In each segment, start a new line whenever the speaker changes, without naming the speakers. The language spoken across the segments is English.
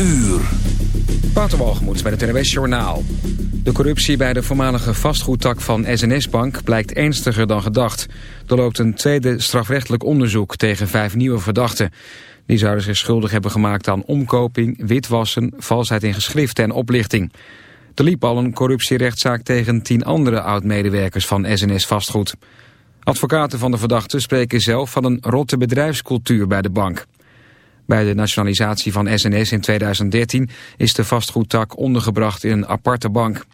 uur.
Bij het NWS Journaal. De corruptie bij de voormalige vastgoedtak van SNS-bank blijkt ernstiger dan gedacht. Er loopt een tweede strafrechtelijk onderzoek tegen vijf nieuwe verdachten. Die zouden zich schuldig hebben gemaakt aan omkoping, witwassen, valsheid in geschriften en oplichting. Er liep al een corruptierechtszaak tegen tien andere oud-medewerkers van SNS Vastgoed. Advocaten van de verdachten spreken zelf van een rotte bedrijfscultuur bij de bank. Bij de nationalisatie van SNS in 2013 is de vastgoedtak ondergebracht in een aparte bank.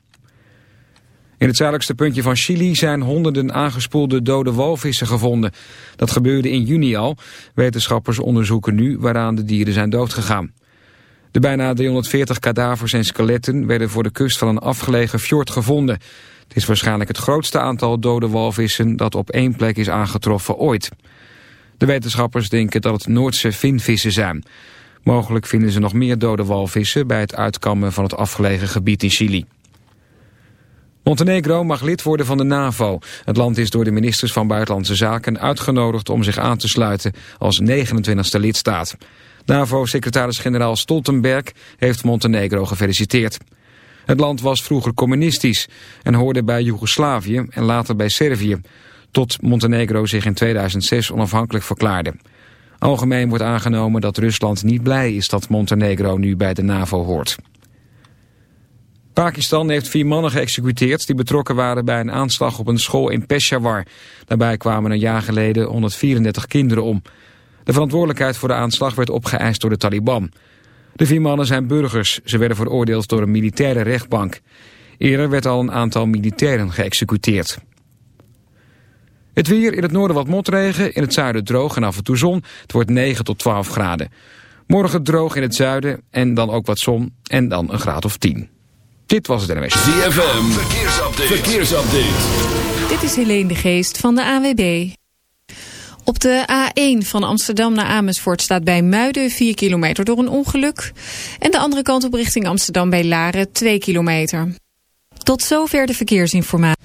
In het zuidelijkste puntje van Chili zijn honderden aangespoelde dode walvissen gevonden. Dat gebeurde in juni al. Wetenschappers onderzoeken nu waaraan de dieren zijn doodgegaan. De bijna 340 kadavers en skeletten werden voor de kust van een afgelegen fjord gevonden. Het is waarschijnlijk het grootste aantal dode walvissen dat op één plek is aangetroffen ooit. De wetenschappers denken dat het Noordse vinvissen zijn. Mogelijk vinden ze nog meer dode walvissen bij het uitkammen van het afgelegen gebied in Chili. Montenegro mag lid worden van de NAVO. Het land is door de ministers van Buitenlandse Zaken uitgenodigd om zich aan te sluiten als 29e lidstaat. NAVO-secretaris-generaal Stoltenberg heeft Montenegro gefeliciteerd. Het land was vroeger communistisch en hoorde bij Joegoslavië en later bij Servië tot Montenegro zich in 2006 onafhankelijk verklaarde. Algemeen wordt aangenomen dat Rusland niet blij is dat Montenegro nu bij de NAVO hoort. Pakistan heeft vier mannen geëxecuteerd die betrokken waren bij een aanslag op een school in Peshawar. Daarbij kwamen een jaar geleden 134 kinderen om. De verantwoordelijkheid voor de aanslag werd opgeëist door de Taliban. De vier mannen zijn burgers. Ze werden veroordeeld door een militaire rechtbank. Eerder werd al een aantal militairen geëxecuteerd. Het weer in het noorden wat motregen, in het zuiden droog en af en toe zon. Het wordt 9 tot 12 graden. Morgen droog in het zuiden en dan ook wat zon en dan een graad of 10. Dit was het NMS.
ZFM, verkeersupdate. verkeersupdate.
Dit is Helene de Geest van de AWB. Op de A1 van Amsterdam naar Amersfoort staat bij Muiden 4 kilometer door een ongeluk. En de andere kant op richting Amsterdam bij Laren 2 kilometer. Tot zover de verkeersinformatie.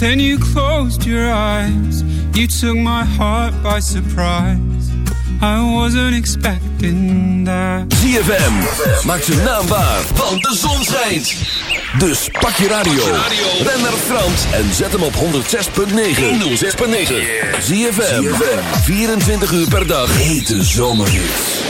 Then you closed your eyes, you took my heart by surprise. I wasn't expecting that.
ZFM, maak zijn naam waar, want de zon schijnt. Dus pak je radio, ren naar Frans en zet hem op 106.9. 106.9. ZFM, 24 uur per dag. Hete zomerhits.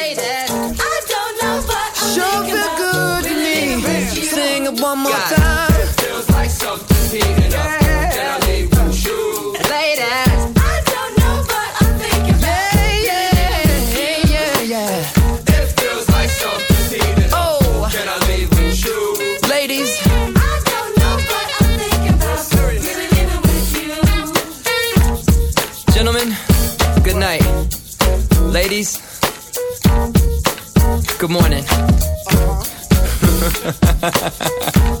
Ha ha ha.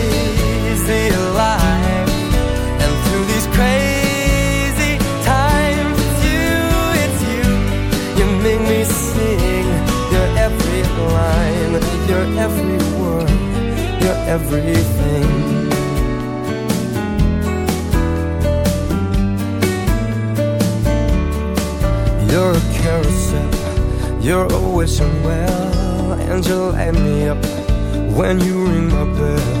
and through these crazy times, it's you, it's you. You make me sing. Your every line, your every word, your everything. You're a carousel, you're a wishing well, and you light me up when you ring my bell.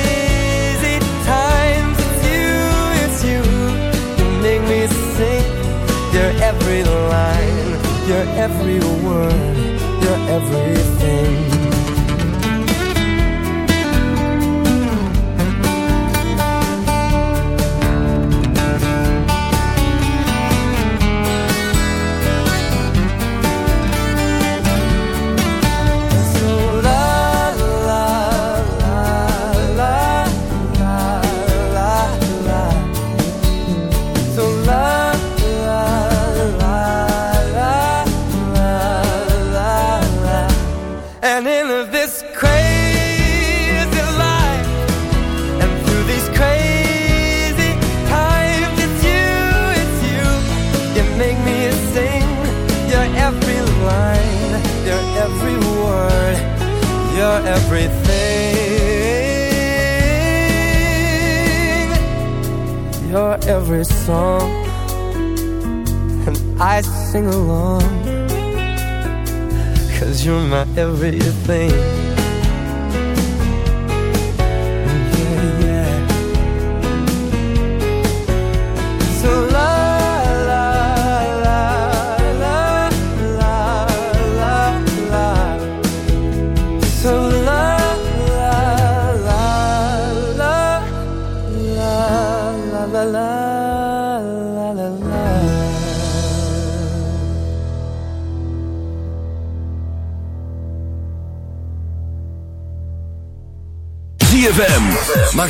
your every line, your every word, your everything. My everything.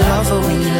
Only know you love her when you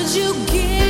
could you
give?